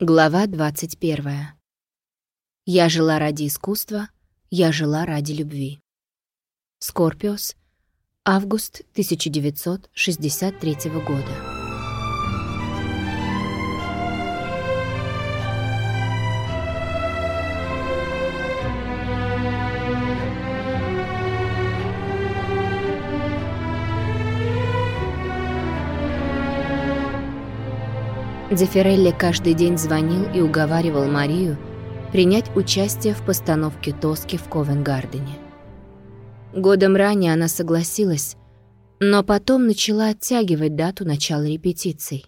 Глава 21. Я жила ради искусства, я жила ради любви. Скорпиос. Август 1963 года. Дефирелли каждый день звонил и уговаривал Марию принять участие в постановке Тоски в Ковенгардене. Годом ранее она согласилась, но потом начала оттягивать дату начала репетиций.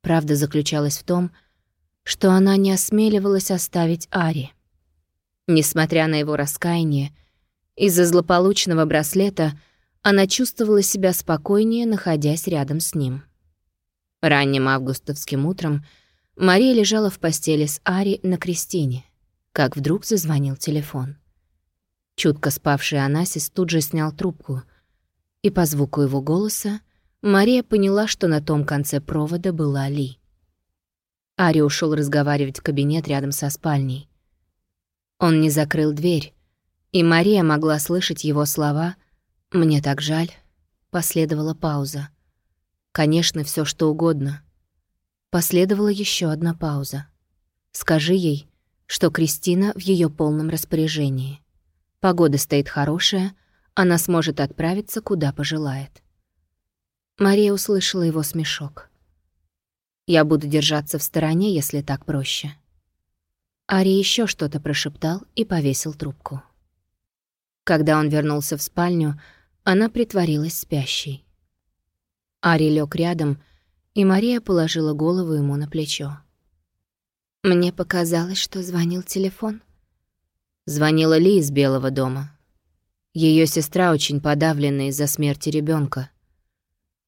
Правда заключалась в том, что она не осмеливалась оставить Ари. Несмотря на его раскаяние, из-за злополучного браслета она чувствовала себя спокойнее, находясь рядом с ним. Ранним августовским утром Мария лежала в постели с Ари на Кристине, как вдруг зазвонил телефон. Чутко спавший Анасис тут же снял трубку, и по звуку его голоса Мария поняла, что на том конце провода была Ли. Ари ушел разговаривать в кабинет рядом со спальней. Он не закрыл дверь, и Мария могла слышать его слова «Мне так жаль». Последовала пауза. Конечно, все что угодно. Последовала еще одна пауза. Скажи ей, что Кристина в ее полном распоряжении. Погода стоит хорошая, она сможет отправиться, куда пожелает. Мария услышала его смешок. «Я буду держаться в стороне, если так проще». Ари еще что-то прошептал и повесил трубку. Когда он вернулся в спальню, она притворилась спящей. Ари лег рядом, и Мария положила голову ему на плечо. Мне показалось, что звонил телефон. Звонила Ли из Белого дома. Ее сестра очень подавлена из-за смерти ребенка.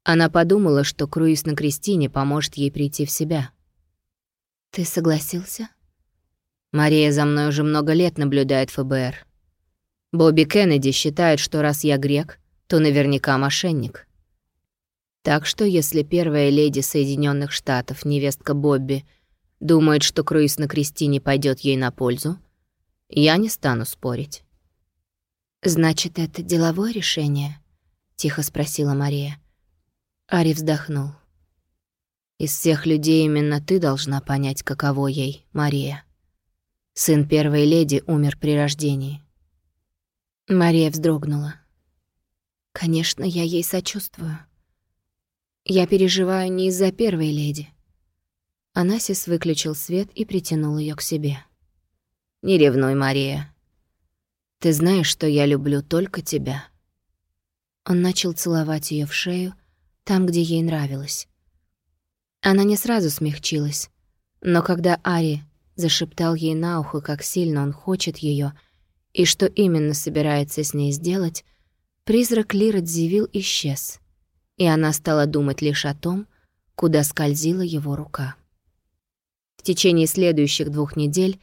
Она подумала, что круиз на Кристине поможет ей прийти в себя. «Ты согласился?» Мария за мной уже много лет наблюдает ФБР. Бобби Кеннеди считает, что раз я грек, то наверняка мошенник. Так что если первая леди Соединенных Штатов, невестка Бобби, думает, что круиз на Кристине пойдет ей на пользу, я не стану спорить. «Значит, это деловое решение?» — тихо спросила Мария. Ари вздохнул. «Из всех людей именно ты должна понять, каково ей, Мария. Сын первой леди умер при рождении». Мария вздрогнула. «Конечно, я ей сочувствую. Я переживаю не из-за первой леди. Анасис выключил свет и притянул ее к себе. «Не ревнуй, Мария. Ты знаешь, что я люблю только тебя». Он начал целовать ее в шею, там, где ей нравилось. Она не сразу смягчилась, но когда Ари зашептал ей на ухо, как сильно он хочет ее и что именно собирается с ней сделать, призрак Лира Дзивил исчез — и она стала думать лишь о том, куда скользила его рука. В течение следующих двух недель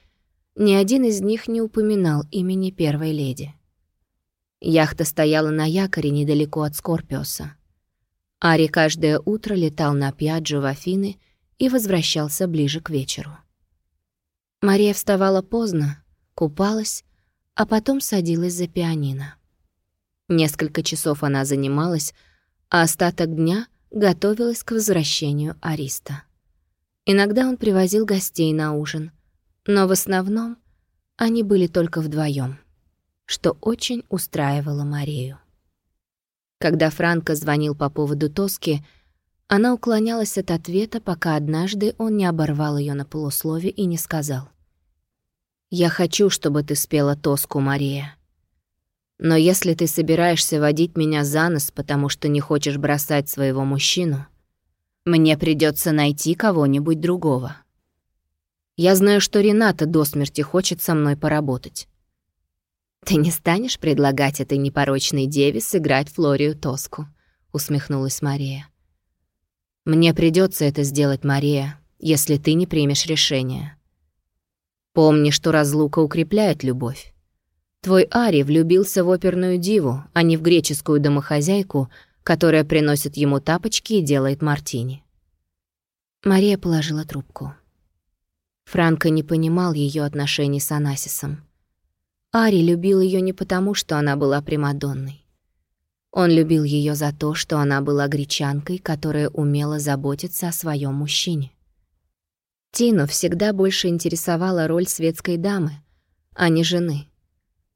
ни один из них не упоминал имени первой леди. Яхта стояла на якоре недалеко от Скорпиоса. Ари каждое утро летал на Пьяджо в Афины и возвращался ближе к вечеру. Мария вставала поздно, купалась, а потом садилась за пианино. Несколько часов она занималась, а остаток дня готовилась к возвращению Ариста. Иногда он привозил гостей на ужин, но в основном они были только вдвоем, что очень устраивало Марию. Когда Франко звонил по поводу Тоски, она уклонялась от ответа, пока однажды он не оборвал ее на полуслове и не сказал. «Я хочу, чтобы ты спела Тоску, Мария. Но если ты собираешься водить меня за нос, потому что не хочешь бросать своего мужчину, мне придется найти кого-нибудь другого. Я знаю, что Рената до смерти хочет со мной поработать. «Ты не станешь предлагать этой непорочной деве сыграть Флорию Тоску?» — усмехнулась Мария. «Мне придется это сделать, Мария, если ты не примешь решение. Помни, что разлука укрепляет любовь. Твой Ари влюбился в оперную диву, а не в греческую домохозяйку, которая приносит ему тапочки и делает мартини. Мария положила трубку. Франко не понимал ее отношений с Анасисом. Ари любил ее не потому, что она была Примадонной. Он любил ее за то, что она была гречанкой, которая умела заботиться о своем мужчине. Тину всегда больше интересовала роль светской дамы, а не жены.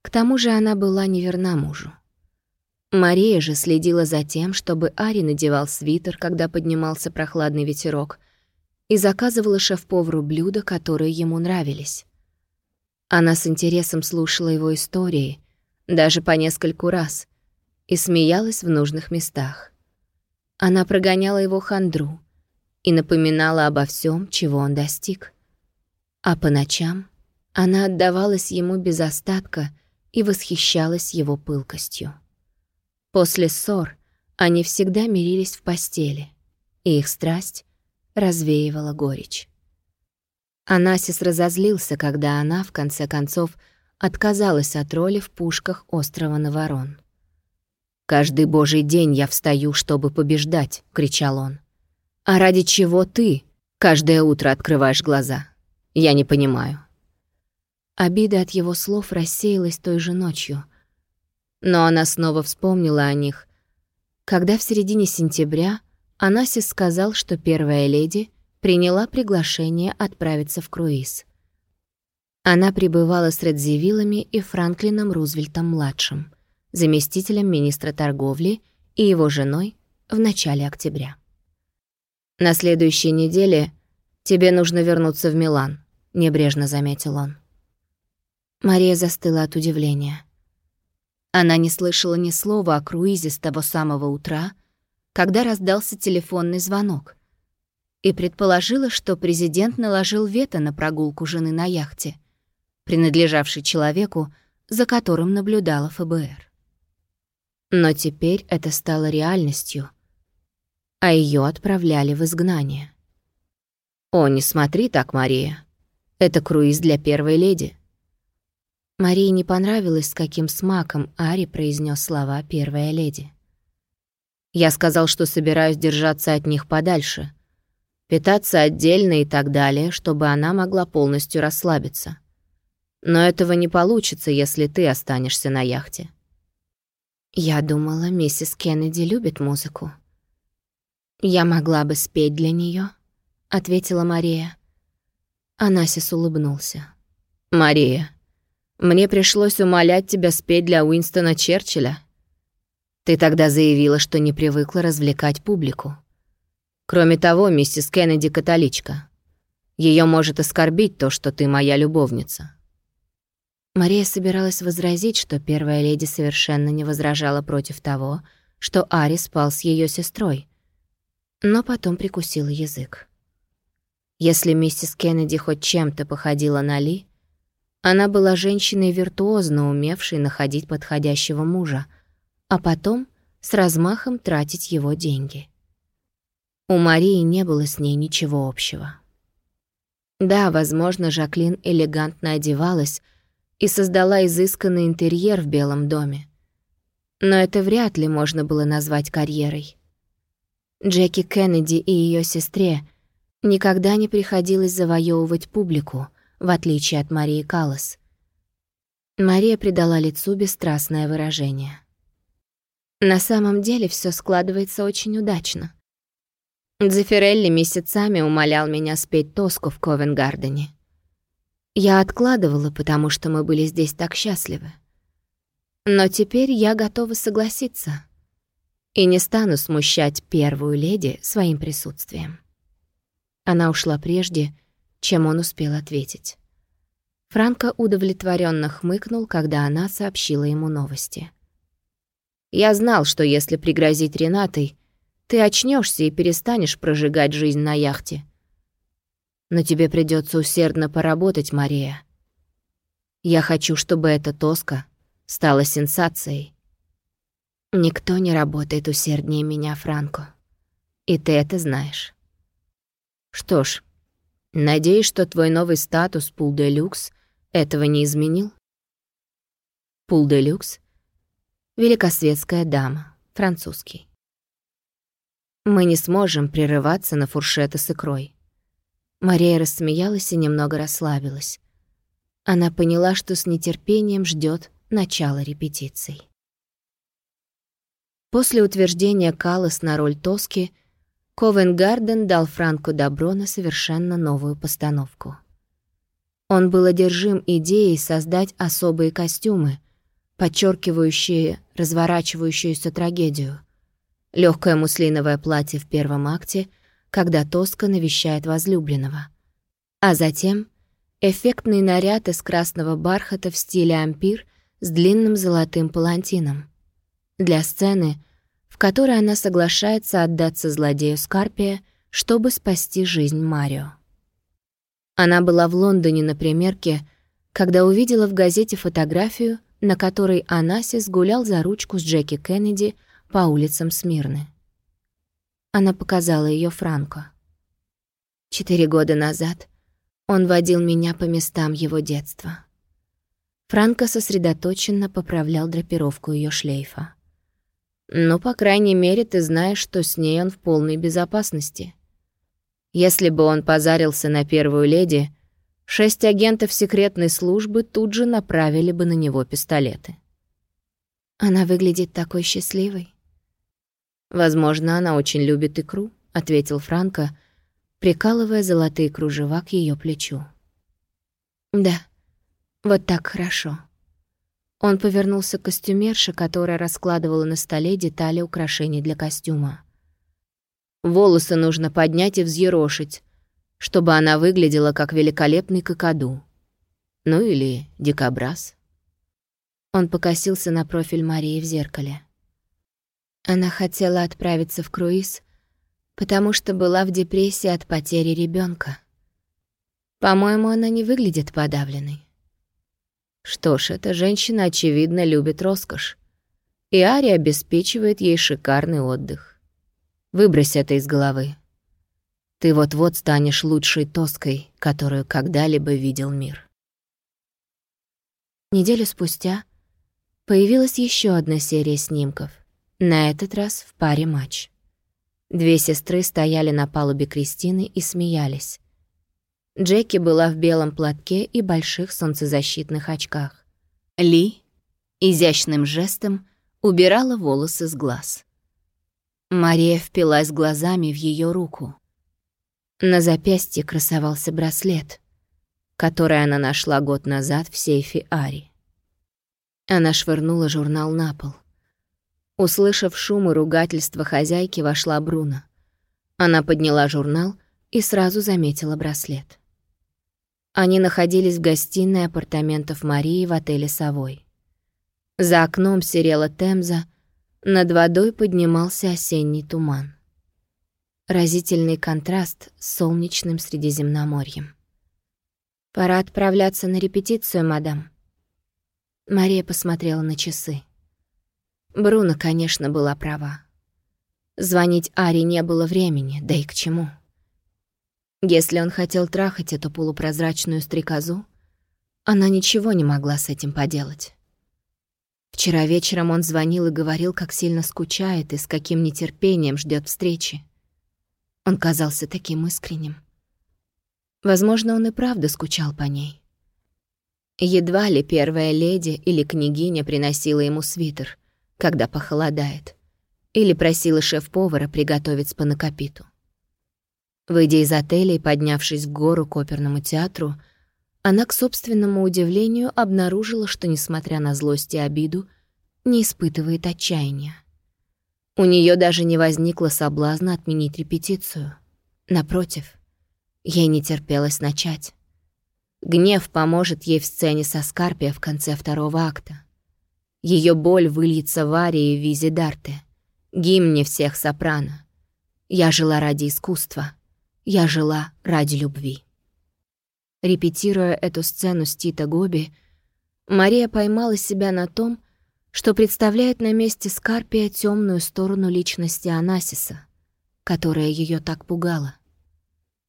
К тому же она была неверна мужу. Мария же следила за тем, чтобы Ари надевал свитер, когда поднимался прохладный ветерок, и заказывала шеф-повару блюда, которые ему нравились. Она с интересом слушала его истории, даже по нескольку раз, и смеялась в нужных местах. Она прогоняла его хандру и напоминала обо всем, чего он достиг. А по ночам она отдавалась ему без остатка и восхищалась его пылкостью. После ссор они всегда мирились в постели, и их страсть развеивала горечь. Анасис разозлился, когда она, в конце концов, отказалась от роли в пушках острова Наворон. «Каждый божий день я встаю, чтобы побеждать», — кричал он. «А ради чего ты каждое утро открываешь глаза? Я не понимаю». Обида от его слов рассеялась той же ночью. Но она снова вспомнила о них, когда в середине сентября Анасис сказал, что первая леди приняла приглашение отправиться в круиз. Она пребывала с Редзивиллами и Франклином Рузвельтом-младшим, заместителем министра торговли и его женой в начале октября. «На следующей неделе тебе нужно вернуться в Милан», — небрежно заметил он. Мария застыла от удивления. Она не слышала ни слова о круизе с того самого утра, когда раздался телефонный звонок — и предположила, что президент наложил вето на прогулку жены на яхте, принадлежавшей человеку, за которым наблюдала ФБР. Но теперь это стало реальностью, а ее отправляли в изгнание. «О, не смотри так, Мария. Это круиз для первой леди». Марии не понравилось, с каким смаком Ари произнес слова «первая леди». «Я сказал, что собираюсь держаться от них подальше», питаться отдельно и так далее, чтобы она могла полностью расслабиться. Но этого не получится, если ты останешься на яхте. Я думала, миссис Кеннеди любит музыку. Я могла бы спеть для нее, ответила Мария. Анасис улыбнулся. Мария, мне пришлось умолять тебя спеть для Уинстона Черчилля. Ты тогда заявила, что не привыкла развлекать публику. Кроме того, миссис Кеннеди католичка. Ее может оскорбить то, что ты моя любовница». Мария собиралась возразить, что первая леди совершенно не возражала против того, что Ари спал с ее сестрой, но потом прикусила язык. Если миссис Кеннеди хоть чем-то походила на Ли, она была женщиной виртуозно умевшей находить подходящего мужа, а потом с размахом тратить его деньги. У Марии не было с ней ничего общего. Да, возможно, Жаклин элегантно одевалась и создала изысканный интерьер в Белом доме. Но это вряд ли можно было назвать карьерой. Джеки Кеннеди и ее сестре никогда не приходилось завоевывать публику, в отличие от Марии Каллас. Мария придала лицу бесстрастное выражение. На самом деле все складывается очень удачно. Дзефирелли месяцами умолял меня спеть тоску в Ковенгардене. Я откладывала, потому что мы были здесь так счастливы. Но теперь я готова согласиться и не стану смущать первую леди своим присутствием. Она ушла прежде, чем он успел ответить. Франко удовлетворенно хмыкнул, когда она сообщила ему новости. «Я знал, что если пригрозить Ренатой, ты очнешься и перестанешь прожигать жизнь на яхте. Но тебе придется усердно поработать, Мария. Я хочу, чтобы эта тоска стала сенсацией. Никто не работает усерднее меня, Франко. И ты это знаешь. Что ж, надеюсь, что твой новый статус Пул-де-Люкс этого не изменил? Пул-де-Люкс — великосветская дама, французский. Мы не сможем прерываться на фуршеты с икрой. Мария рассмеялась и немного расслабилась. Она поняла, что с нетерпением ждет начала репетиций. После утверждения Каллас на роль Тоски, Ковенгарден дал Франку добро на совершенно новую постановку. Он был одержим идеей создать особые костюмы, подчеркивающие разворачивающуюся трагедию. Легкое муслиновое платье в первом акте, когда Тоска навещает возлюбленного. А затем эффектный наряд из красного бархата в стиле ампир с длинным золотым палантином. Для сцены, в которой она соглашается отдаться злодею Скарпия, чтобы спасти жизнь Марио. Она была в Лондоне на примерке, когда увидела в газете фотографию, на которой Анасис гулял за ручку с Джеки Кеннеди по улицам Смирны. Она показала ее Франко. Четыре года назад он водил меня по местам его детства. Франко сосредоточенно поправлял драпировку ее шлейфа. «Ну, по крайней мере, ты знаешь, что с ней он в полной безопасности. Если бы он позарился на первую леди, шесть агентов секретной службы тут же направили бы на него пистолеты. Она выглядит такой счастливой. Возможно, она очень любит икру, ответил Франко, прикалывая золотые кружева к ее плечу. Да, вот так хорошо. Он повернулся к костюмерше, которая раскладывала на столе детали украшений для костюма. Волосы нужно поднять и взъерошить, чтобы она выглядела как великолепный кокоду. Ну или дикобраз. Он покосился на профиль Марии в зеркале. Она хотела отправиться в круиз, потому что была в депрессии от потери ребенка. По-моему, она не выглядит подавленной. Что ж, эта женщина, очевидно, любит роскошь. И Ари обеспечивает ей шикарный отдых. Выбрось это из головы. Ты вот-вот станешь лучшей тоской, которую когда-либо видел мир. Неделю спустя появилась еще одна серия снимков, на этот раз в паре матч. Две сестры стояли на палубе Кристины и смеялись. Джеки была в белом платке и больших солнцезащитных очках. Ли изящным жестом убирала волосы с глаз. Мария впилась глазами в ее руку. На запястье красовался браслет, который она нашла год назад в сейфе Ари. Она швырнула журнал на пол. Услышав шум и ругательство хозяйки, вошла Бруно. Она подняла журнал и сразу заметила браслет. Они находились в гостиной апартаментов Марии в отеле «Совой». За окном серела Темза — над водой поднимался осенний туман. Разительный контраст с солнечным Средиземноморьем. «Пора отправляться на репетицию, мадам». Мария посмотрела на часы. Бруно, конечно, была права. Звонить Ари не было времени, да и к чему. Если он хотел трахать эту полупрозрачную стрекозу, она ничего не могла с этим поделать. Вчера вечером он звонил и говорил, как сильно скучает и с каким нетерпением ждет встречи. Он казался таким искренним. Возможно, он и правда скучал по ней. Едва ли первая леди или княгиня приносила ему свитер, когда похолодает, или просила шеф-повара приготовить спанакопиту. Выйдя из отеля и поднявшись в гору к оперному театру, она, к собственному удивлению, обнаружила, что, несмотря на злость и обиду, не испытывает отчаяния. У нее даже не возникло соблазна отменить репетицию. Напротив, ей не терпелось начать. Гнев поможет ей в сцене со Скарпия в конце второго акта. Ее боль выльется в арии Визи Дарте, гимне всех сопрано. Я жила ради искусства, я жила ради любви. Репетируя эту сцену с Тита Гоби, Мария поймала себя на том, что представляет на месте Скарпия темную сторону личности Анасиса, которая ее так пугала.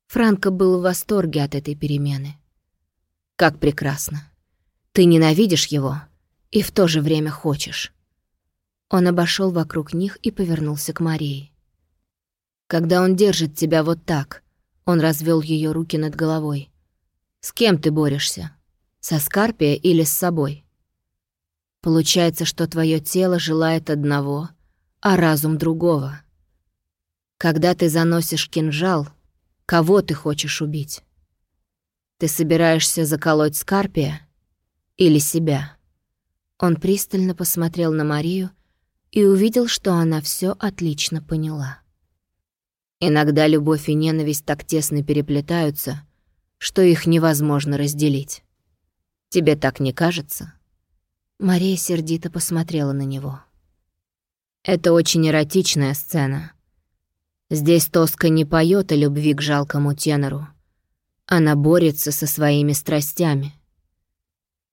Франко был в восторге от этой перемены. Как прекрасно. Ты ненавидишь его и в то же время хочешь. Он обошел вокруг них и повернулся к Марии. Когда он держит тебя вот так, Он развел ее руки над головой. «С кем ты борешься? Со Скарпия или с собой?» Получается, что твое тело желает одного, а разум другого. Когда ты заносишь кинжал, кого ты хочешь убить? Ты собираешься заколоть Скарпия или себя? Он пристально посмотрел на Марию и увидел, что она все отлично поняла. Иногда любовь и ненависть так тесно переплетаются, что их невозможно разделить. Тебе так не кажется? Мария сердито посмотрела на него. Это очень эротичная сцена. Здесь Тоска не поет о любви к жалкому тенору. Она борется со своими страстями.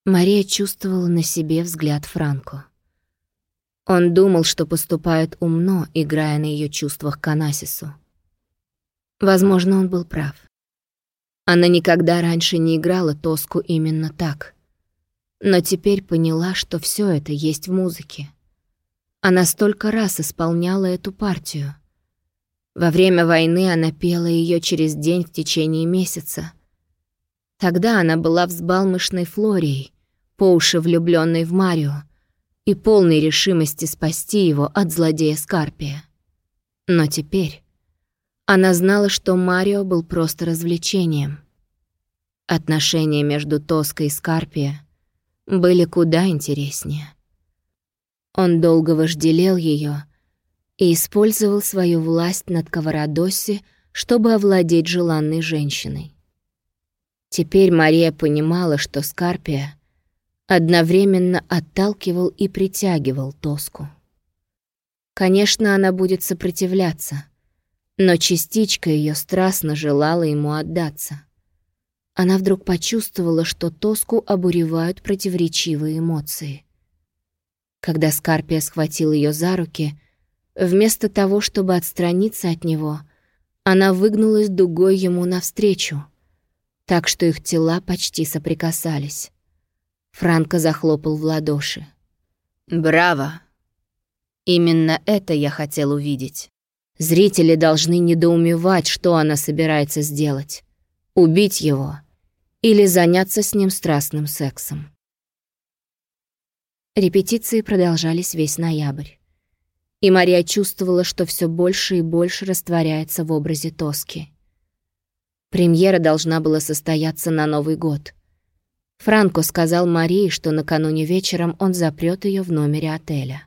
Мария чувствовала на себе взгляд Франко. Он думал, что поступает умно, играя на ее чувствах к Анасису. Возможно, он был прав. Она никогда раньше не играла Тоску именно так. Но теперь поняла, что все это есть в музыке. Она столько раз исполняла эту партию. Во время войны она пела ее через день в течение месяца. Тогда она была взбалмошной Флорией, по уши влюбленной в Марио, и полной решимости спасти его от злодея Скарпия. Но теперь она знала, что Марио был просто развлечением. Отношения между Тоской и Скарпия были куда интереснее. Он долго вожделел ее и использовал свою власть над Каварадоси, чтобы овладеть желанной женщиной. Теперь Мария понимала, что Скарпия одновременно отталкивал и притягивал Тоску. Конечно, она будет сопротивляться — но частичка ее страстно желала ему отдаться. Она вдруг почувствовала, что Тоску обуревают противоречивые эмоции. Когда Скарпия схватил ее за руки, вместо того, чтобы отстраниться от него, она выгнулась дугой ему навстречу, так что их тела почти соприкасались. Франко захлопал в ладоши. «Браво! Именно это я хотел увидеть». Зрители должны недоумевать, что она собирается сделать. Убить его или заняться с ним страстным сексом. Репетиции продолжались весь ноябрь. И Мария чувствовала, что все больше и больше растворяется в образе Тоски. Премьера должна была состояться на Новый год. Франко сказал Марии, что накануне вечером он запрет ее в номере отеля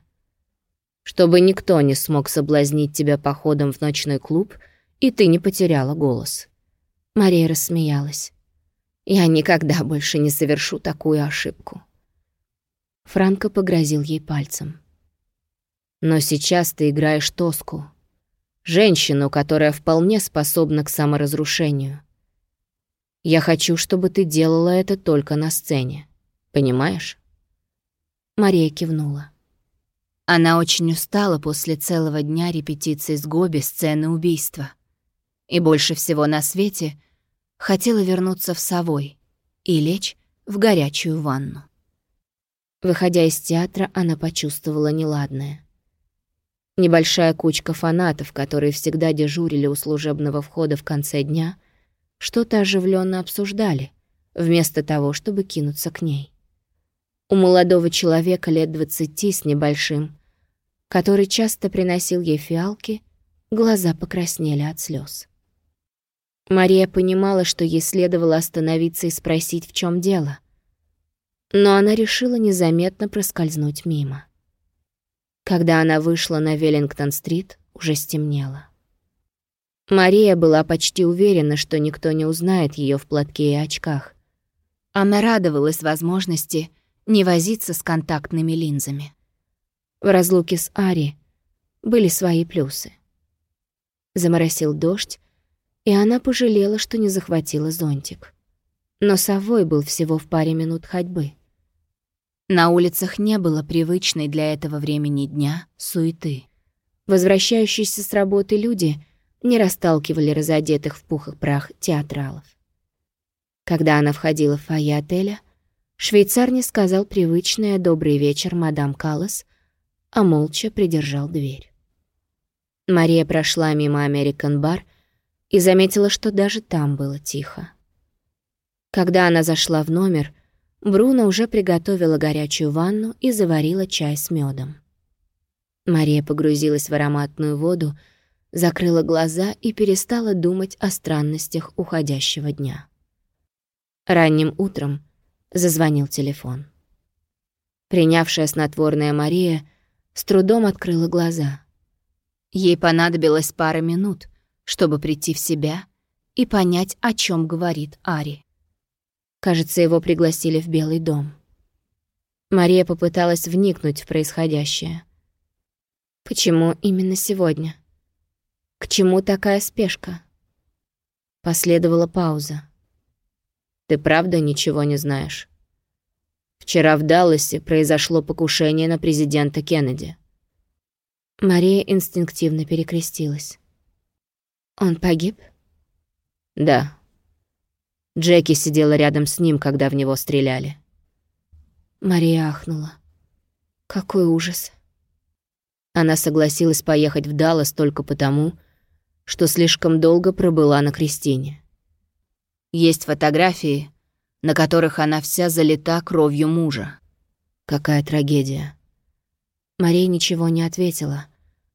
чтобы никто не смог соблазнить тебя походом в ночной клуб, и ты не потеряла голос». Мария рассмеялась. «Я никогда больше не совершу такую ошибку». Франко погрозил ей пальцем. «Но сейчас ты играешь Тоску. Женщину, которая вполне способна к саморазрушению. Я хочу, чтобы ты делала это только на сцене. Понимаешь?» Мария кивнула. Она очень устала после целого дня репетиции с Гоби сцены убийства. И больше всего на свете хотела вернуться в Совой и лечь в горячую ванну. Выходя из театра, она почувствовала неладное. Небольшая кучка фанатов, которые всегда дежурили у служебного входа в конце дня, что-то оживленно обсуждали, вместо того, чтобы кинуться к ней. У молодого человека лет двадцати с небольшим который часто приносил ей фиалки, глаза покраснели от слез. Мария понимала, что ей следовало остановиться и спросить, в чем дело. Но она решила незаметно проскользнуть мимо. Когда она вышла на Веллингтон-стрит, уже стемнело. Мария была почти уверена, что никто не узнает ее в платке и очках. Она радовалась возможности не возиться с контактными линзами. В разлуке с Ари были свои плюсы. Заморосил дождь, и она пожалела, что не захватила зонтик. Но совой был всего в паре минут ходьбы. На улицах не было привычной для этого времени дня суеты. Возвращающиеся с работы люди не расталкивали разодетых в пух и прах театралов. Когда она входила в фойе отеля, швейцар не сказал привычное «добрый вечер, мадам Каллас», а молча придержал дверь. Мария прошла мимо American Бар, и заметила, что даже там было тихо. Когда она зашла в номер, Бруно уже приготовила горячую ванну и заварила чай с медом. Мария погрузилась в ароматную воду, закрыла глаза и перестала думать о странностях уходящего дня. Ранним утром зазвонил телефон. Принявшая снотворное Мария с трудом открыла глаза. Ей понадобилось пара минут, чтобы прийти в себя и понять, о чем говорит Ари. Кажется, его пригласили в Белый дом. Мария попыталась вникнуть в происходящее. Почему именно сегодня? К чему такая спешка? Последовала пауза. Ты правда ничего не знаешь? Вчера в Далласе произошло покушение на президента Кеннеди. Мария инстинктивно перекрестилась. Он погиб? Да. Джеки сидела рядом с ним, когда в него стреляли. Мария ахнула. Какой ужас. Она согласилась поехать в Даллас только потому, что слишком долго пробыла на Кристине. Есть фотографии, на которых она вся залита кровью мужа. Какая трагедия. Мария ничего не ответила.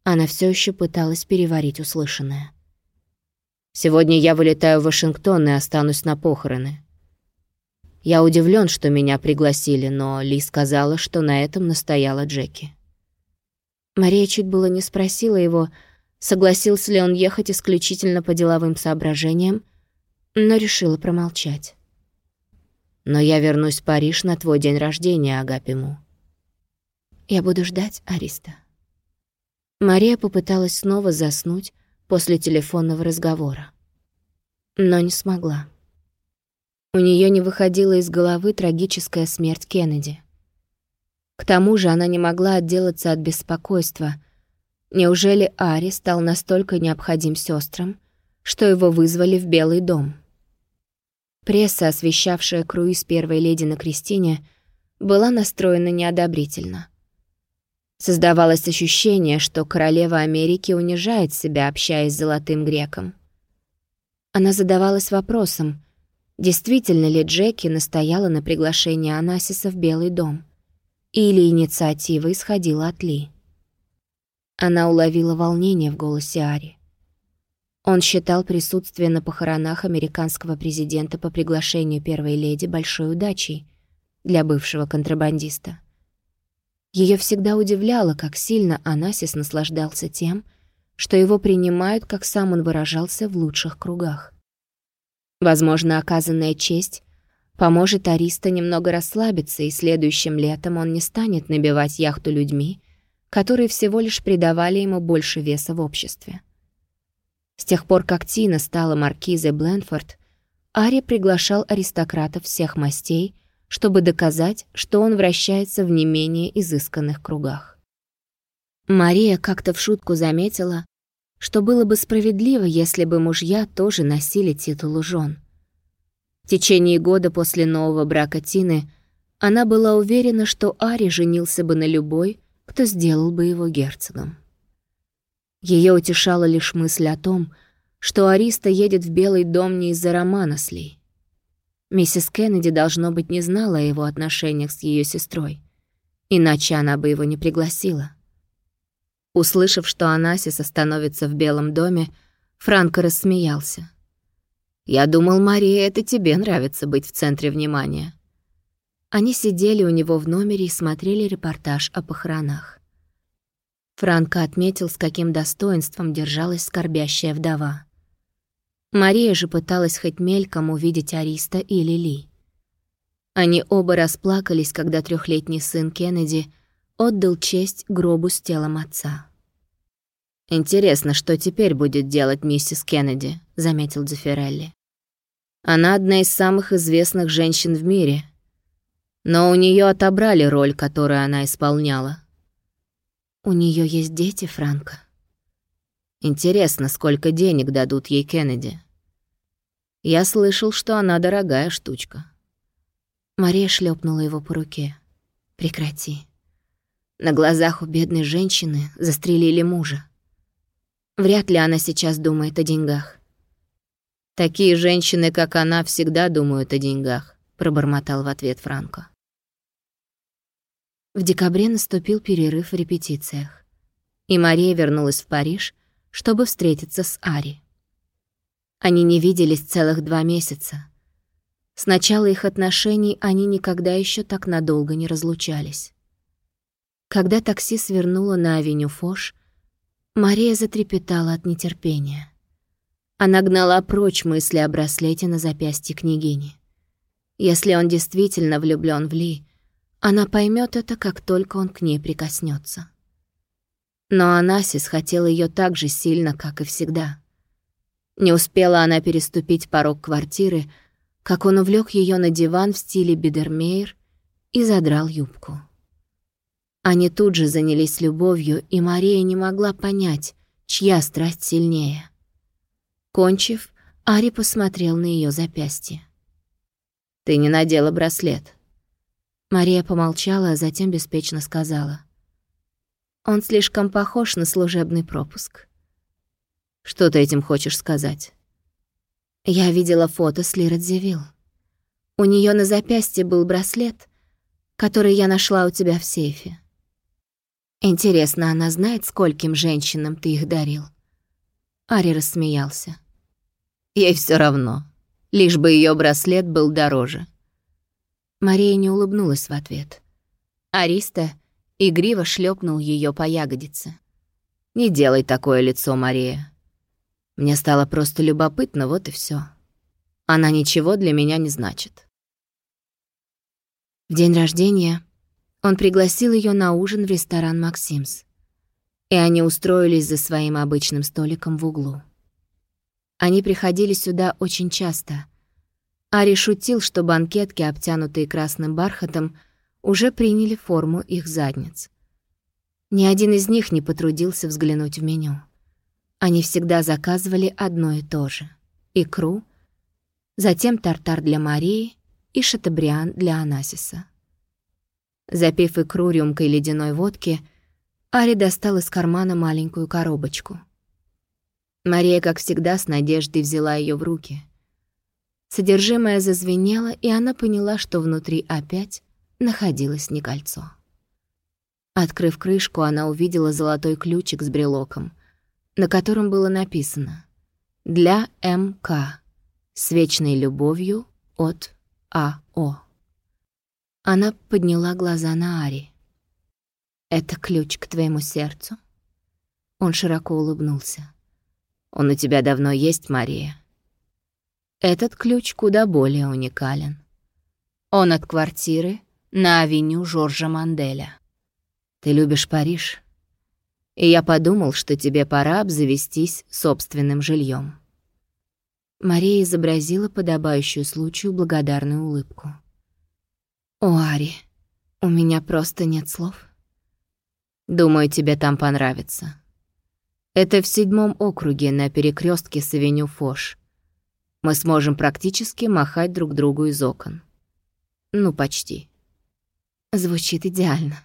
Она все еще пыталась переварить услышанное. Сегодня я вылетаю в Вашингтон и останусь на похороны. Я удивлен, что меня пригласили, но Ли сказала, что на этом настояла Джеки. Мария чуть было не спросила его, согласился ли он ехать исключительно по деловым соображениям, но решила промолчать. «Но я вернусь в Париж на твой день рождения, Агапиму». «Я буду ждать Ариста». Мария попыталась снова заснуть, после телефонного разговора. Но не смогла. У нее не выходила из головы трагическая смерть Кеннеди. К тому же она не могла отделаться от беспокойства. Неужели Ари стал настолько необходим сестрам, что его вызвали в Белый дом? Пресса, освещавшая круиз первой леди на Кристине, была настроена неодобрительно. Создавалось ощущение, что королева Америки унижает себя, общаясь с золотым греком. Она задавалась вопросом, действительно ли Джеки настояла на приглашении Анасиса в Белый дом, или инициатива исходила от Ли. Она уловила волнение в голосе Ари. Он считал присутствие на похоронах американского президента по приглашению первой леди большой удачей для бывшего контрабандиста. Ее всегда удивляло, как сильно Анасис наслаждался тем, что его принимают, как сам он выражался, в лучших кругах. Возможно, оказанная честь поможет Ариста немного расслабиться, и следующим летом он не станет набивать яхту людьми, которые всего лишь придавали ему больше веса в обществе. С тех пор, как Тина стала маркизой Бленфорд, Ари приглашал аристократов всех мастей чтобы доказать, что он вращается в не менее изысканных кругах. Мария как-то в шутку заметила, что было бы справедливо, если бы мужья тоже носили титул жен. В течение года после нового брака Тины она была уверена, что Ари женился бы на любой, кто сделал бы его герцогом. Ее утешала лишь мысль о том, что Ариста едет в Белый дом не из-за романа с Ли. Миссис Кеннеди, должно быть, не знала о его отношениях с ее сестрой. Иначе она бы его не пригласила. Услышав, что Анасис остановится в Белом доме, Франко рассмеялся. «Я думал, Мария, это тебе нравится быть в центре внимания». Они сидели у него в номере и смотрели репортаж о похоронах. Франко отметил, с каким достоинством держалась скорбящая вдова. Мария же пыталась хоть мельком увидеть Ариста и Лили. Они оба расплакались, когда трехлетний сын Кеннеди отдал честь гробу с телом отца. «Интересно, что теперь будет делать миссис Кеннеди», — заметил Дзефирелли. «Она одна из самых известных женщин в мире, но у нее отобрали роль, которую она исполняла». «У нее есть дети, Франко?» Интересно, сколько денег дадут ей Кеннеди. Я слышал, что она дорогая штучка. Мария шлепнула его по руке. Прекрати. На глазах у бедной женщины застрелили мужа. Вряд ли она сейчас думает о деньгах. Такие женщины, как она, всегда думают о деньгах, пробормотал в ответ Франко. В декабре наступил перерыв в репетициях, и Мария вернулась в Париж, чтобы встретиться с Ари. Они не виделись целых два месяца. С начала их отношений они никогда еще так надолго не разлучались. Когда такси свернуло на авеню Фош, Мария затрепетала от нетерпения. Она гнала прочь мысли о браслете на запястье княгини. Если он действительно влюблён в Ли, она поймёт это, как только он к ней прикоснётся. Но Анасис хотел её так же сильно, как и всегда. Не успела она переступить порог квартиры, как он увлёк её на диван в стиле Бидермейр и задрал юбку. Они тут же занялись любовью, и Мария не могла понять, чья страсть сильнее. Кончив, Ари посмотрел на ее запястье. «Ты не надела браслет». Мария помолчала, а затем беспечно сказала. «Он слишком похож на служебный пропуск». «Что ты этим хочешь сказать?» «Я видела фото с Лирадзевил. У нее на запястье был браслет, который я нашла у тебя в сейфе. Интересно, она знает, скольким женщинам ты их дарил?» Ари рассмеялся. «Ей все равно, лишь бы ее браслет был дороже». Мария не улыбнулась в ответ. Ариста игриво шлепнул ее по ягодице. «Не делай такое лицо, Мария. Мне стало просто любопытно, вот и все. Она ничего для меня не значит». В день рождения он пригласил ее на ужин в ресторан «Максимс». И они устроились за своим обычным столиком в углу. Они приходили сюда очень часто. Ари шутил, что банкетки, обтянутые красным бархатом, уже приняли форму их задниц. Ни один из них не потрудился взглянуть в меню. Они всегда заказывали одно и то же — икру, затем тартар для Марии и шатабриан для Анасиса. Запив икру рюмкой ледяной водки, Ари достал из кармана маленькую коробочку. Мария, как всегда, с надеждой взяла ее в руки. Содержимое зазвенело, и она поняла, что внутри опять находилось не кольцо. Открыв крышку, она увидела золотой ключик с брелоком, на котором было написано «Для МК. С вечной любовью от АО». Она подняла глаза на Ари. «Это ключ к твоему сердцу?» Он широко улыбнулся. «Он у тебя давно есть, Мария?» Этот ключ куда более уникален. Он от квартиры на авеню Жоржа Манделя. Ты любишь Париж, и я подумал, что тебе пора обзавестись собственным жильем. Мария изобразила подобающую случаю благодарную улыбку. «О, Ари, у меня просто нет слов». «Думаю, тебе там понравится. Это в седьмом округе на перекрестке с авеню Фош. Мы сможем практически махать друг другу из окон. Ну, почти». Звучит идеально.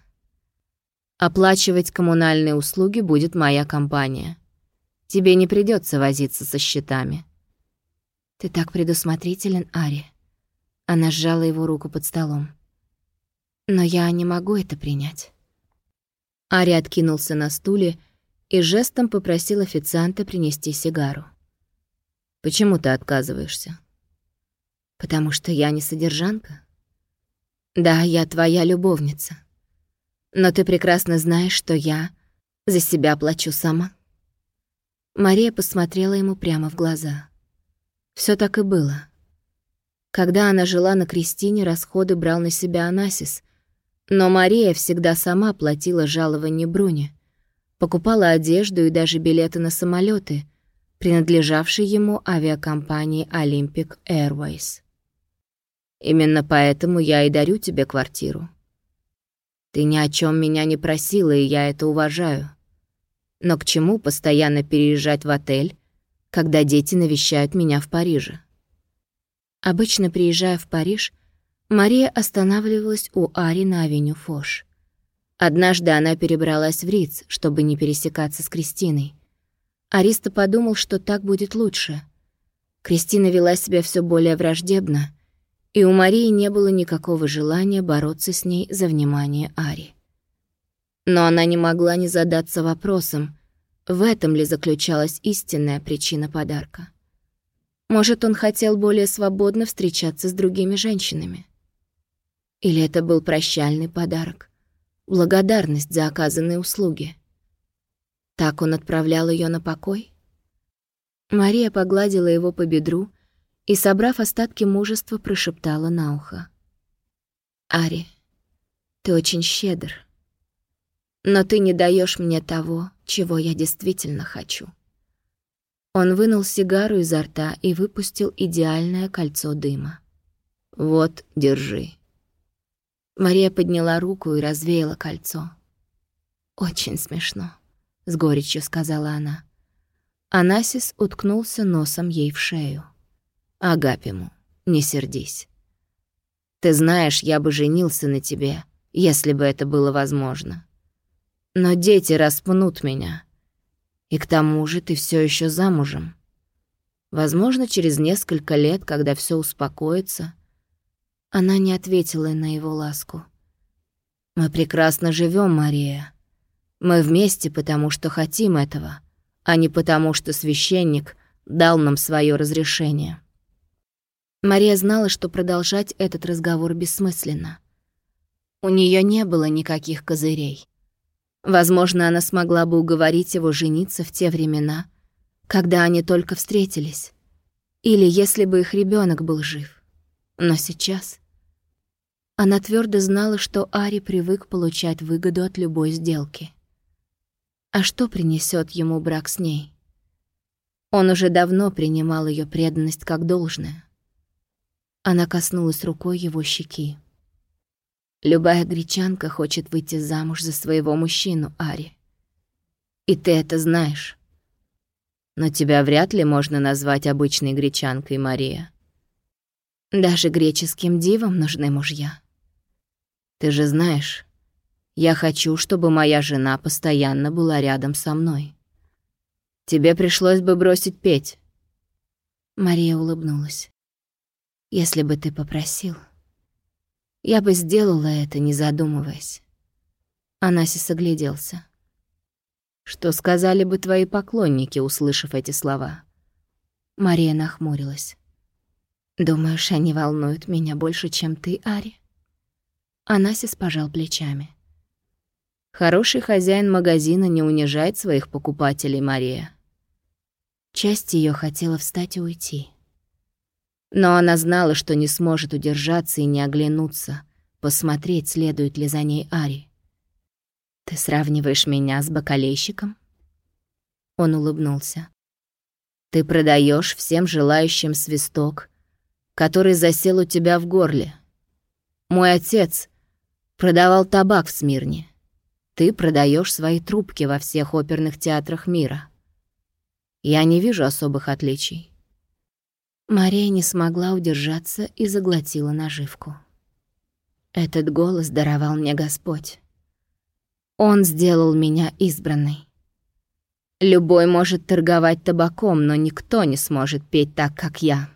Оплачивать коммунальные услуги будет моя компания. Тебе не придется возиться со счетами. Ты так предусмотрителен, Ари. Она сжала его руку под столом. Но я не могу это принять. Ари откинулся на стуле и жестом попросил официанта принести сигару. «Почему ты отказываешься?» «Потому что я не содержанка. Да, я твоя любовница. Но ты прекрасно знаешь, что я за себя плачу сама». Мария посмотрела ему прямо в глаза. Все так и было. Когда она жила на Кристине, расходы брал на себя Анасис, но Мария всегда сама платила жалование Бруне, покупала одежду и даже билеты на самолеты, принадлежавшие ему авиакомпании Olympic Airways. Именно поэтому я и дарю тебе квартиру. Ты ни о чем меня не просила, и я это уважаю. Но к чему постоянно переезжать в отель, когда дети навещают меня в Париже? Обычно, приезжая в Париж, Мария останавливалась у Ари на авеню Фош. Однажды она перебралась в Риц, чтобы не пересекаться с Кристиной. Ариста подумал, что так будет лучше. Кристина вела себя все более враждебно, и у Марии не было никакого желания бороться с ней за внимание Ари. Но она не могла не задаться вопросом, в этом ли заключалась истинная причина подарка. Может, он хотел более свободно встречаться с другими женщинами? Или это был прощальный подарок, благодарность за оказанные услуги? Так он отправлял ее на покой? Мария погладила его по бедру и, собрав остатки мужества, прошептала на ухо. «Ари, ты очень щедр, но ты не даешь мне того, чего я действительно хочу». Он вынул сигару изо рта и выпустил идеальное кольцо дыма. «Вот, держи». Мария подняла руку и развеяла кольцо. «Очень смешно», — с горечью сказала она. Анасис уткнулся носом ей в шею. «Агапиму, не сердись. Ты знаешь, я бы женился на тебе, если бы это было возможно. Но дети распнут меня, и к тому же ты все еще замужем. Возможно, через несколько лет, когда все успокоится. Она не ответила на его ласку. Мы прекрасно живем, Мария. Мы вместе, потому что хотим этого, а не потому что священник дал нам свое разрешение. Мария знала, что продолжать этот разговор бессмысленно. У нее не было никаких козырей. Возможно, она смогла бы уговорить его жениться в те времена, когда они только встретились. Или если бы их ребенок был жив. Но сейчас... Она твердо знала, что Ари привык получать выгоду от любой сделки. А что принесет ему брак с ней? Он уже давно принимал ее преданность как должное. Она коснулась рукой его щеки. Любая гречанка хочет выйти замуж за своего мужчину, Ари. И ты это знаешь. Но тебя вряд ли можно назвать обычной гречанкой, Мария. Даже греческим дивам нужны мужья. Ты же знаешь, я хочу, чтобы моя жена постоянно была рядом со мной. Тебе пришлось бы бросить петь. Мария улыбнулась. Если бы ты попросил. Я бы сделала это, не задумываясь. Анасис огляделся. Что сказали бы твои поклонники, услышав эти слова? Мария нахмурилась. Думаешь, они волнуют меня больше, чем ты, Ари? Анасис пожал плечами. Хороший хозяин магазина не унижает своих покупателей, Мария. Часть ее хотела встать и уйти. Но она знала, что не сможет удержаться и не оглянуться, посмотреть, следует ли за ней Ари. «Ты сравниваешь меня с бокалейщиком?» Он улыбнулся. «Ты продаешь всем желающим свисток, который засел у тебя в горле. Мой отец продавал табак в Смирне. Ты продаешь свои трубки во всех оперных театрах мира. Я не вижу особых отличий. Мария не смогла удержаться и заглотила наживку. Этот голос даровал мне Господь. Он сделал меня избранной. Любой может торговать табаком, но никто не сможет петь так, как я.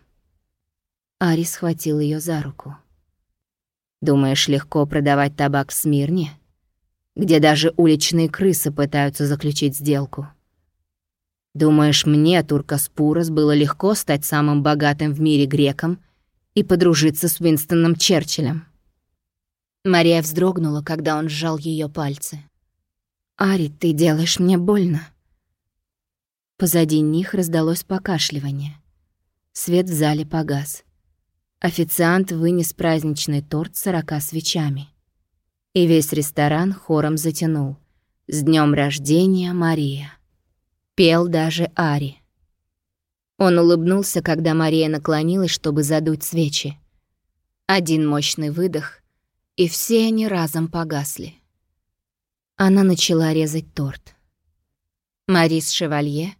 Ари схватил ее за руку. «Думаешь, легко продавать табак в Смирне, где даже уличные крысы пытаются заключить сделку?» Думаешь, мне, Туркаспурос, было легко стать самым богатым в мире греком и подружиться с Уинстоном Черчиллем?» Мария вздрогнула, когда он сжал ее пальцы. «Ари, ты делаешь мне больно». Позади них раздалось покашливание. Свет в зале погас. Официант вынес праздничный торт с сорока свечами. И весь ресторан хором затянул. «С днем рождения, Мария!» Пел даже Ари. Он улыбнулся, когда Мария наклонилась, чтобы задуть свечи. Один мощный выдох, и все они разом погасли. Она начала резать торт. Марис Шевалье,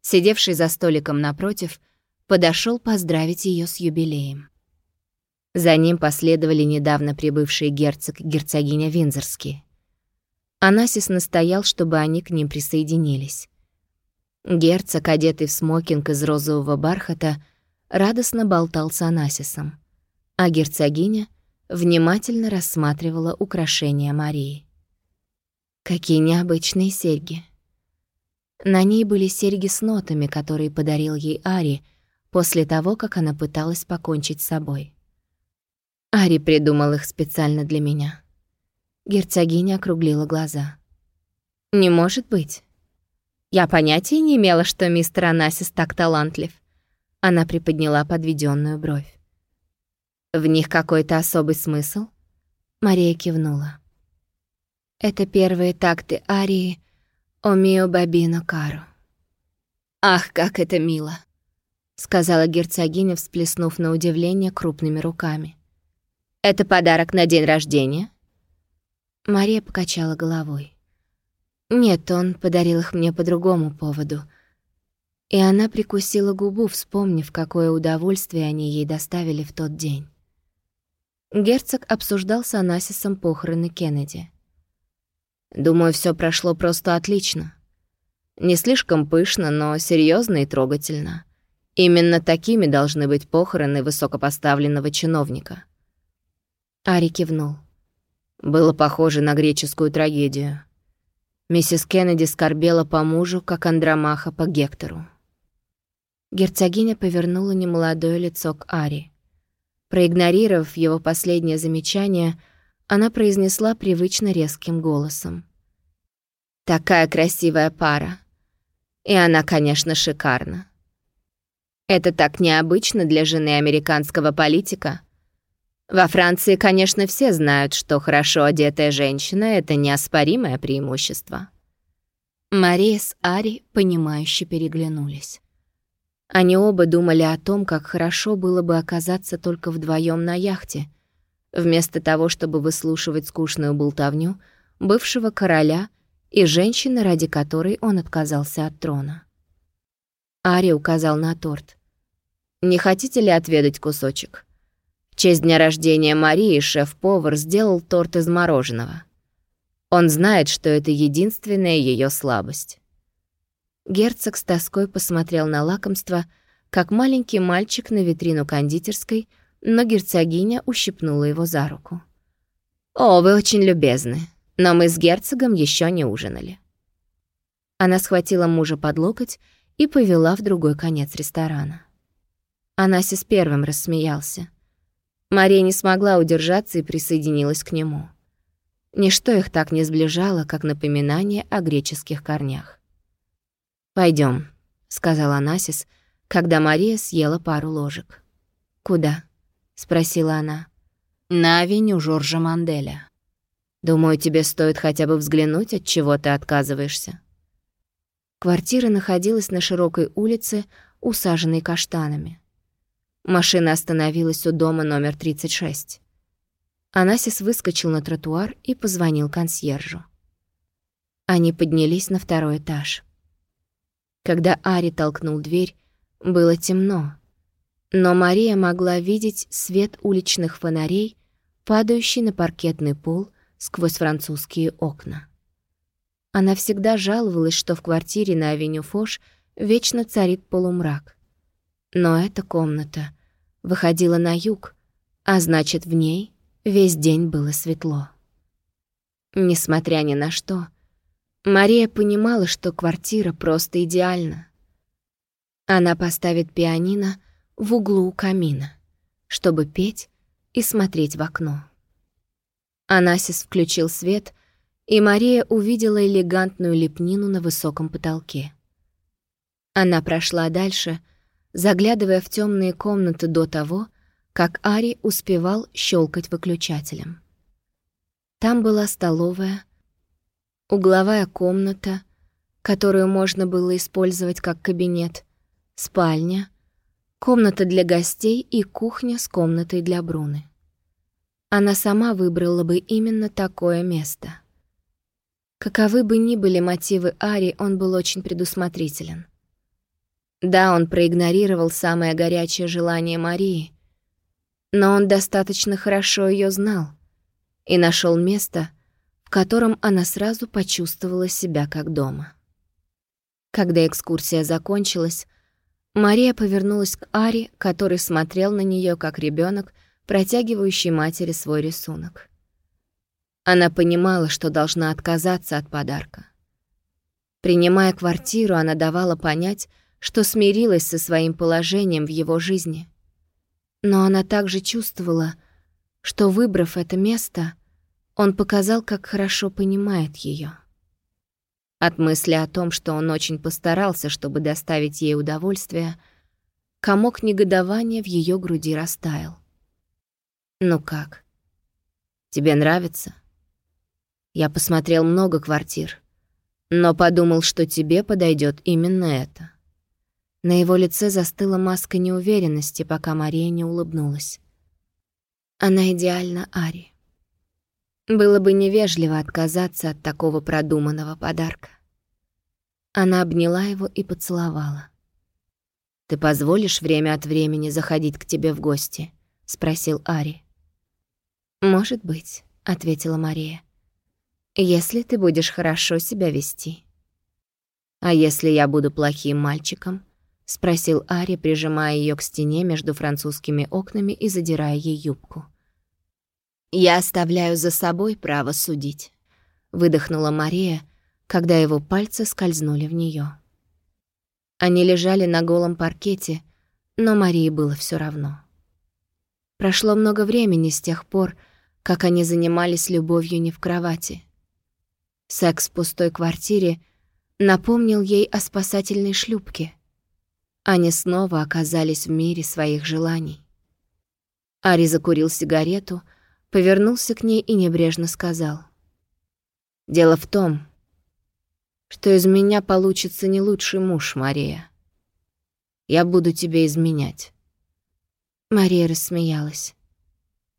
сидевший за столиком напротив, подошел поздравить ее с юбилеем. За ним последовали недавно прибывшие герцог и герцогиня Винзорские. Анасис настоял, чтобы они к ним присоединились. Герцог, одетый в смокинг из розового бархата, радостно болтал с Анасисом, а герцогиня внимательно рассматривала украшения Марии. Какие необычные серьги. На ней были серьги с нотами, которые подарил ей Ари после того, как она пыталась покончить с собой. Ари придумал их специально для меня. Герцогиня округлила глаза. «Не может быть. Я понятия не имела, что мистер Анасис так талантлив». Она приподняла подведенную бровь. «В них какой-то особый смысл?» Мария кивнула. «Это первые такты арии «О мио бабино каро». «Ах, как это мило!» — сказала герцогиня, всплеснув на удивление крупными руками. «Это подарок на день рождения?» Мария покачала головой. «Нет, он подарил их мне по другому поводу». И она прикусила губу, вспомнив, какое удовольствие они ей доставили в тот день. Герцог обсуждал с Анасисом похороны Кеннеди. Думаю, все прошло просто отлично. Не слишком пышно, но серьезно и трогательно. Именно такими должны быть похороны высокопоставленного чиновника. Ари кивнул. Было похоже на греческую трагедию. Миссис Кеннеди скорбела по мужу, как Андромаха по Гектору. Герцогиня повернула немолодое лицо к Ари. Проигнорировав его последнее замечание, она произнесла привычно резким голосом. «Такая красивая пара. И она, конечно, шикарна. Это так необычно для жены американского политика. Во Франции, конечно, все знают, что хорошо одетая женщина — это неоспоримое преимущество». Мария с Ари, понимающе переглянулись. Они оба думали о том, как хорошо было бы оказаться только вдвоем на яхте — вместо того, чтобы выслушивать скучную болтовню бывшего короля и женщины, ради которой он отказался от трона. Ари указал на торт. «Не хотите ли отведать кусочек?» В честь дня рождения Марии шеф-повар сделал торт из мороженого. Он знает, что это единственная ее слабость. Герцог с тоской посмотрел на лакомство, как маленький мальчик на витрину кондитерской — но герцогиня ущипнула его за руку. «О, вы очень любезны, но мы с герцогом еще не ужинали». Она схватила мужа под локоть и повела в другой конец ресторана. Анасис первым рассмеялся. Мария не смогла удержаться и присоединилась к нему. Ничто их так не сближало, как напоминание о греческих корнях. Пойдем, сказал Анасис, когда Мария съела пару ложек. «Куда?» — спросила она. «На авеню Жоржа Манделя. Думаю, тебе стоит хотя бы взглянуть, от чего ты отказываешься». Квартира находилась на широкой улице, усаженной каштанами. Машина остановилась у дома номер 36. Анасис выскочил на тротуар и позвонил консьержу. Они поднялись на второй этаж. Когда Ари толкнул дверь, было темно, но Мария могла видеть свет уличных фонарей, падающий на паркетный пол сквозь французские окна. Она всегда жаловалась, что в квартире на авеню Фош вечно царит полумрак. Но эта комната выходила на юг, а значит, в ней весь день было светло. Несмотря ни на что, Мария понимала, что квартира просто идеальна. Она поставит пианино — в углу у камина, чтобы петь и смотреть в окно. Анасис включил свет, и Мария увидела элегантную лепнину на высоком потолке. Она прошла дальше, заглядывая в темные комнаты до того, как Ари успевал щелкать выключателем. Там была столовая, угловая комната, которую можно было использовать как кабинет, спальня, комната для гостей и кухня с комнатой для Бруны. Она сама выбрала бы именно такое место. Каковы бы ни были мотивы Ари, он был очень предусмотрителен. Да, он проигнорировал самое горячее желание Марии, но он достаточно хорошо ее знал и нашел место, в котором она сразу почувствовала себя как дома. Когда экскурсия закончилась, Мария повернулась к Ари, который смотрел на нее как ребенок, протягивающий матери свой рисунок. Она понимала, что должна отказаться от подарка. Принимая квартиру, она давала понять, что смирилась со своим положением в его жизни. Но она также чувствовала, что, выбрав это место, он показал, как хорошо понимает ее. От мысли о том, что он очень постарался, чтобы доставить ей удовольствие, комок негодования в ее груди растаял. «Ну как? Тебе нравится?» Я посмотрел много квартир, но подумал, что тебе подойдет именно это. На его лице застыла маска неуверенности, пока Мария не улыбнулась. Она идеальна Ари. Было бы невежливо отказаться от такого продуманного подарка. Она обняла его и поцеловала. «Ты позволишь время от времени заходить к тебе в гости?» — спросил Ари. «Может быть», — ответила Мария. «Если ты будешь хорошо себя вести». «А если я буду плохим мальчиком?» — спросил Ари, прижимая ее к стене между французскими окнами и задирая ей юбку. «Я оставляю за собой право судить», — выдохнула Мария, когда его пальцы скользнули в нее. Они лежали на голом паркете, но Марии было все равно. Прошло много времени с тех пор, как они занимались любовью не в кровати. Секс в пустой квартире напомнил ей о спасательной шлюпке. Они снова оказались в мире своих желаний. Ари закурил сигарету, повернулся к ней и небрежно сказал. «Дело в том, что из меня получится не лучший муж, Мария. Я буду тебе изменять». Мария рассмеялась.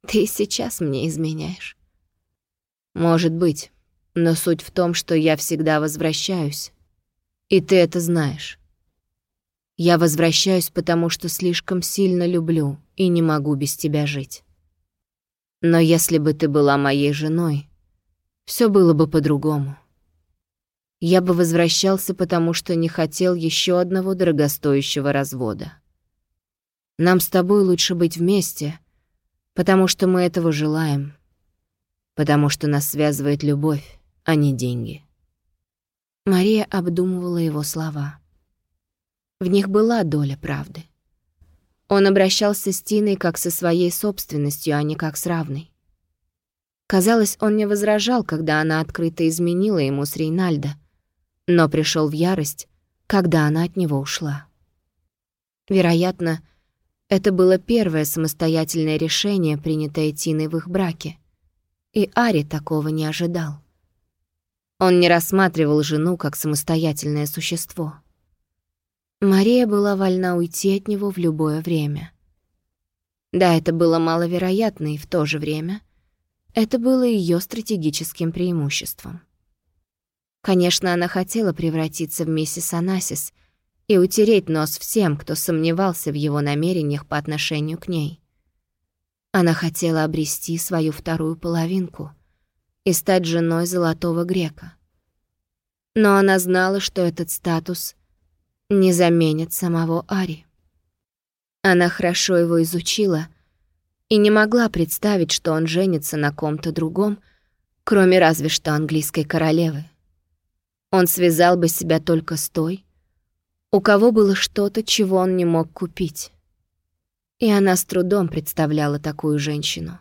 «Ты сейчас мне изменяешь?» «Может быть, но суть в том, что я всегда возвращаюсь. И ты это знаешь. Я возвращаюсь, потому что слишком сильно люблю и не могу без тебя жить. Но если бы ты была моей женой, все было бы по-другому. Я бы возвращался, потому что не хотел еще одного дорогостоящего развода. Нам с тобой лучше быть вместе, потому что мы этого желаем, потому что нас связывает любовь, а не деньги. Мария обдумывала его слова. В них была доля правды. Он обращался с Тиной как со своей собственностью, а не как с равной. Казалось, он не возражал, когда она открыто изменила ему с Рейнальдо, но пришел в ярость, когда она от него ушла. Вероятно, это было первое самостоятельное решение, принятое Тиной в их браке, и Ари такого не ожидал. Он не рассматривал жену как самостоятельное существо. Мария была вольна уйти от него в любое время. Да, это было маловероятно, и в то же время это было ее стратегическим преимуществом. Конечно, она хотела превратиться в миссис Анасис и утереть нос всем, кто сомневался в его намерениях по отношению к ней. Она хотела обрести свою вторую половинку и стать женой золотого грека. Но она знала, что этот статус не заменит самого Ари. Она хорошо его изучила и не могла представить, что он женится на ком-то другом, кроме разве что английской королевы. Он связал бы себя только с той, у кого было что-то, чего он не мог купить. И она с трудом представляла такую женщину.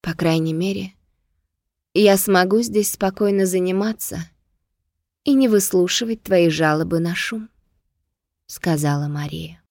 По крайней мере, я смогу здесь спокойно заниматься и не выслушивать твои жалобы на шум, — сказала Мария.